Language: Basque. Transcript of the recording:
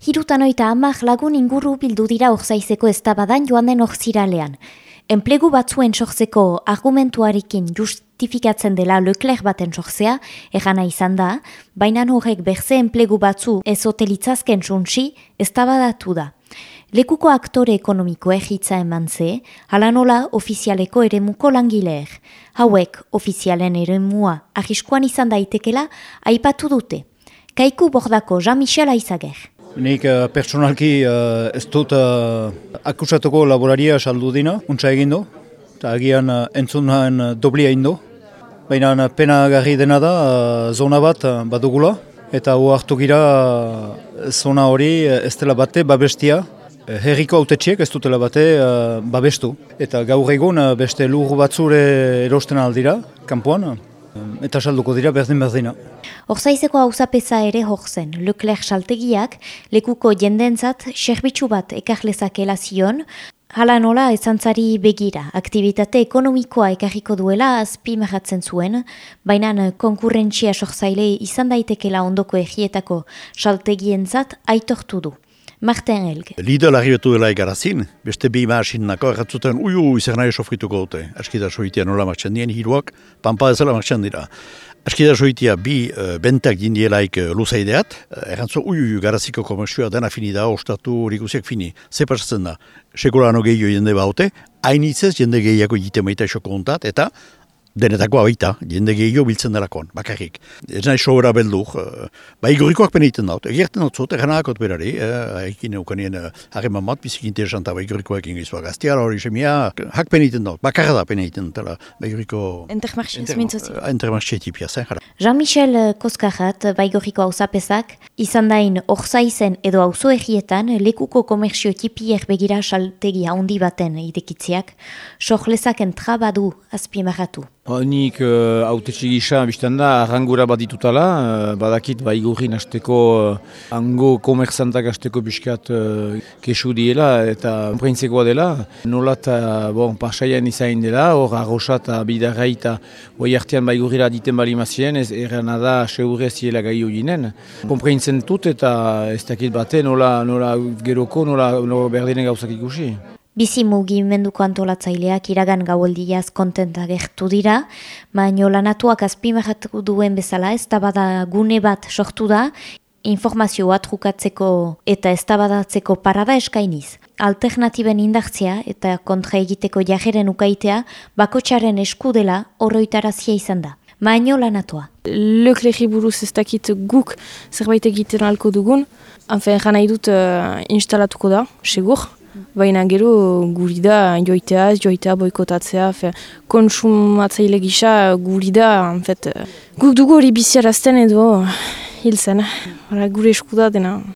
Hirutan oita amak lagun inguru bildu dira orzaizeko eztabadan joan den orziralean. Enplegu batzuen sortzeko argumentuarekin justifikatzen dela Leclerc baten sortzea, egana izan da, baina horrek berze enplegu batzu ezotelitzazken suntsi eztabadatu da. Lekuko aktore ekonomiko egitza eman ze, halanola ofizialeko eremuko langileer. Hauek ofizialen eremua ahiskoan izan daitekela aipatu dute. Kaiku bordako Jean-Michel Aizager. Nik uh, personalki uh, ez dut uh, akusatuko laboraria saldu dina, untsa egin du, eta agian uh, entzunan uh, doblia egin du. Baina uh, pena garri dena da, uh, zona bat uh, badugula, eta hu hartu gira uh, zona hori uh, ez dela bate babestia, Herriko autetxiek ez dutela bate uh, babestu. Eta gaur egun uh, beste lur batzure erosten aldira, kanpoan, eta salduko dira berdin berdina. Horzaizeko hauzapeza ere horzen, Leclerc saltegiak, lekuko jendentzat, serbitzu bat ekarlezak zion, hala nola ezantzari begira, aktivitate ekonomikoa ekarriko duela azpi marratzen zuen, baina konkurrentzia sorzaile izan daitekela ondoko egietako saltegientzat aitortu du. Martin Elg. Lidl arribetu dela egarazin, beste bi maasin nako, erratzuten, uiu, izer nahi sofrituko dute. Eskida soitia nola martxan dien, hiruak, pampa ezela martxan dira. Eskida soitia bi uh, bentak dindielaik uh, luzaideat, uh, errantzu, uiu, garaziko komerzioa dena fini da, ostatu rikusiak fini. Ze pasatzen da, sekulano gehiago jende baute, hainitzez jende gehiago jite maita kontat, eta denetako abaita, jende gehiago biltzen delakoan, bakarrik. Ez nahi sobera beldur, uh, ba igurikoak peneiten daut, egerten dut zut, egan ahakot berari, haikin uh, eukanien harreman bat, bizik interesanta ba igurikoak ingizua gaztiara hori semia, hak peneiten daut, bakarra da peneiten, tala, ba iguriko... Entermarxe tipia, zen jara. Jean-Michel Koskarat, ba iguriko hau zapezak, izan dain orza izen edo auzo egietan, lekuko komerzio tipiek begira saltegi handi baten idekitziak, sohlezak entrabadu azpimarratu. Nik uh, autetxe gisa bizten da, arrangura bat ditutala, uh, badakit ba igurrin hasteko uh, ango komerzantak hasteko biskat uh, kesu diela eta printzekoa dela. Nola eta bon, pasaian izain dela, hor arrosa eta bidarra eta hoi artean ba igurrira diten bali mazien, ez errana da seurre ziela gai ginen. Komprintzen dut eta ez dakit bate nola, nola geroko, nola, nola berdinen gauzak ikusi. Bizi mugimenduko antolatzaileak iragan gaueldiaz kontenta gertu dira, baino lanatuak azpimarratu duen bezala ez bada gune bat sortu da, informazio bat rukatzeko eta ez badatzeko parada eskainiz. Alternatiben indartzea eta kontra egiteko jajeren ukaitea bakotxaren eskudela horroitarazia izan da. Baino lanatua. Leclerc buruz ez dakit guk zerbait egiten alko dugun, hanfen nahi dut uh, instalatuko da, segur. Baina gero guri da joiteaz, joitea boikotatzea, fe, konsumatzaile gisa guri da, fet, guk dugu hori biziarazten edo hil zen, gure eskuda dena.